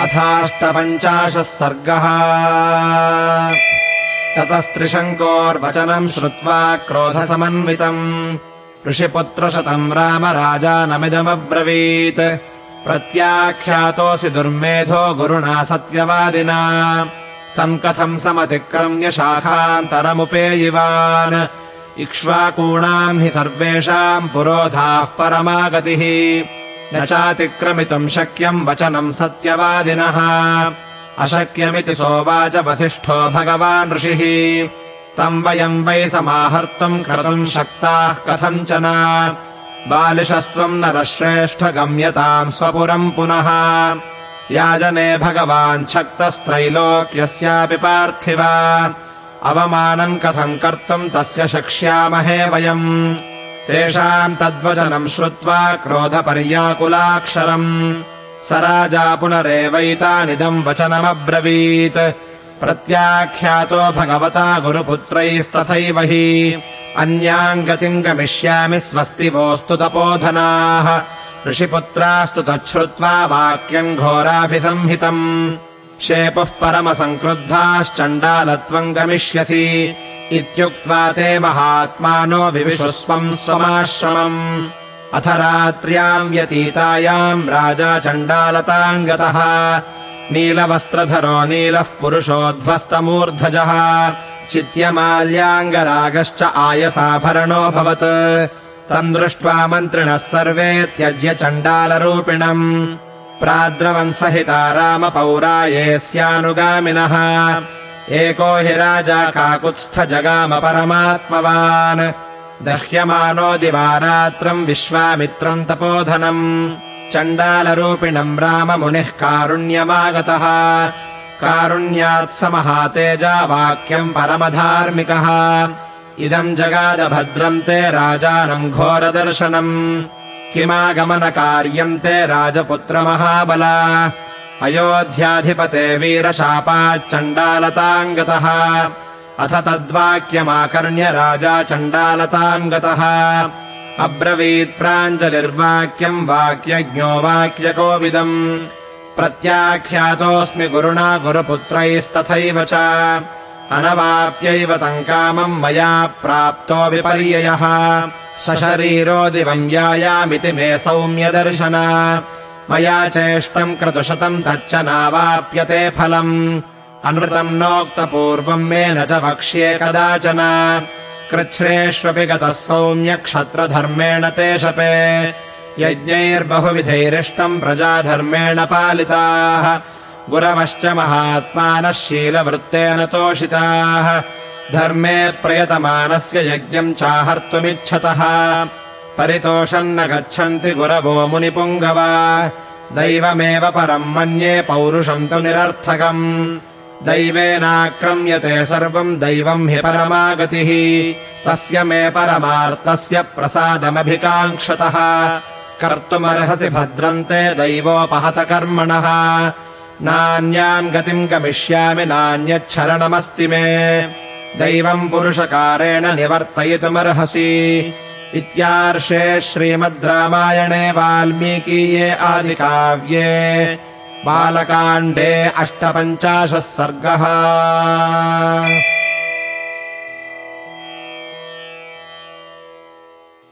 अथाष्टपञ्चाशः सर्गः। ततस्त्रिशङ्कोर्वचनम् श्रुत्वा क्रोधसमन्वितम्। ऋषिपुत्रशतम् राम राजानमिदमब्रवीत्। प्रत्याख्यातोऽसि दुर्मेधो गुरुणा सत्यवादिना। तम् कथम् समतिक्रम्य शाखान्तरमुपेयिवान्। इक्ष्वाकूणाम् हि सर्वेषाम् पुरोधाः परमागतिः न चातिक्रमितुम् शक्यम् वचनम् सत्यवादिनः। अशक्यमिति सोवाच वसिष्ठो भगवान् ऋषिः। तम् वयम् वै समाहर्तुम् कर्तुम् शक्ताः कथञ्चन बालिशस्त्वम् नरश्रेष्ठ गम्यताम् स्वपुरम् पुनः। याजने भगवान् शक्तस्त्रैलोक्यस्यापि पार्थिव। अवमानम् कथम् कर्तुम् तस्य शक्ष्यामहे वयम् तेषाम् तद्वचनम् श्रुत्वा क्रोधपर्याकुलाक्षरम्। स राजा पुनरेवैतानिदम् वचनमब्रवीत्। प्रत्याख्यातो भगवता गुरुपुत्रैस्तथैव हि। अन्याम् गतिम् गमिष्यामि स्वस्ति वोऽस्तु तपोधनाः। ऋषिपुत्रास्तु तच्छ्रुत्वा वाक्यम् घोराभिसंहितम्। शेपुः परमसङ्क्रुद्धाश्चण्डालत्वम् गमिष्यसि इत्युक्त्वा ते महात्मानो विविशुस्वम् स्वमाश्रमम्। अथ रात्र्याम् व्यतीतायाम् राजा चण्डालताम् गतः नीलवस्त्रधरो नीलः पुरुषोध्वस्तमूर्धजः। चित्यमाल्याङ्गरागश्च आयसाभरणोऽभवत् तम् दृष्ट्वा मन्त्रिणः सर्वे त्यज्य चण्डालरूपिणम्। प्राद्रवन्सहिता रामपौरायेऽस्यानुगामिनः एको हि राजा काकुत्स्थ जगाम परमात्मवान्। दह्यमानो दिवारात्रम् विश्वामित्रम् तपोधनम्। चण्डालरूपिणम् राममुनिः कारुण्यमागतः। कारुण्यात् समहातेजा वाक्यम् परमधार्मिकः। इदम् जगादभद्रम् ते राजानम् घोरदर्शनम्। किमागमनकार्यम् ते राजपुत्रमहाबला अयोध्याधिपते वीरशापाच्चण्डालताम् गतः अथ तद्वाक्यमाकर्ण्य राजा चण्डालताम् गतः अब्रवीत् प्राञ्जलिर्वाक्यम् वाक्यज्ञो वाक्यकोविदम्। प्रत्याख्यातोऽस्मि गुरुणा गुरुपुत्रैस्तथैव च। अनवाप्यैव तम् कामम् मया प्राप्तो विपर्ययः। सशरीरो दिवम् यायामिति मे सौम्यदर्शन मया चेष्टम् क्रतुशतम् तच्च नावाप्यते फलम्। अनृतम् नोक्तपूर्वम् मे न च वक्ष्ये कदाचन। कृच्छ्रेष्वपि गतः सौम्यक्षत्रधर्मेण ते शपे। यज्ञैर्बहुविधैरिष्टम् प्रजाधर्मेण पालिताः। गुरवश्च महात्मानः शीलवृत्तेन तोषिताः। धर्मे प्रयतमानस्य यज्ञम् चाहर्तुमिच्छतः परितोषम् न गच्छन्ति गुरवो मुनिपुङ्गवा। दैवमेव परम् मन्ये पौरुषम् तु निरर्थकम्। दैवेनाक्रम्यते सर्वम् दैवम् हि परमागतिः। तस्य मे परमार्थस्य प्रसादमभिकाङ्क्षतः। कर्तुमर्हसि भद्रन्ते दैवोपहतकर्मणः। नान्याम् गतिम् गमिष्यामि नान्यच्छरणमस्ति मे। दैवम् पुरुषकारेण निवर्तयितुमर्हसि इत्यार्षे श्रीमद् रामायणे वाल्मीकीये आदिकाव्ये बालकाण्डे अष्टपञ्चाशः सर्गः